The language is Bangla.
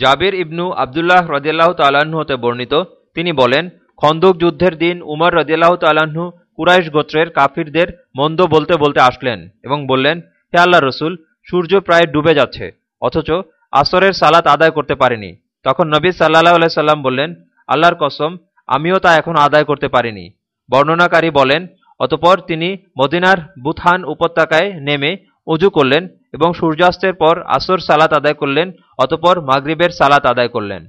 জাবির ইবনু আবদুল্লাহ রদিয়াল্লাহ তাল্লাহ্ন হতে বর্ণিত। তিনি বলেন, খন্দক যুদ্ধের দিন উমর রদিয়াল্লাহ তাল্লাহ্ন কুরাইশ গোত্রের কাফিরদের মন্দ বলতে বলতে আসলেন এবং বললেন, হে আল্লাহ রসুল, সূর্য প্রায় ডুবে যাচ্ছে, অথচ আসরের সালাত আদায় করতে পারিনি। তখন নবী সাল্লাহ সাল্লাম বললেন, আল্লাহর কসম, আমিও তা এখন আদায় করতে পারিনি। বর্ণনাকারী বলেন, অতপর তিনি মদিনার বুথান উপত্যকায় নেমে উজু করলেন এবং সূর্যাস্তের পর আসর সালাত আদায় করলেন অতপর মাগরিবের সালাত আদায় করলেন।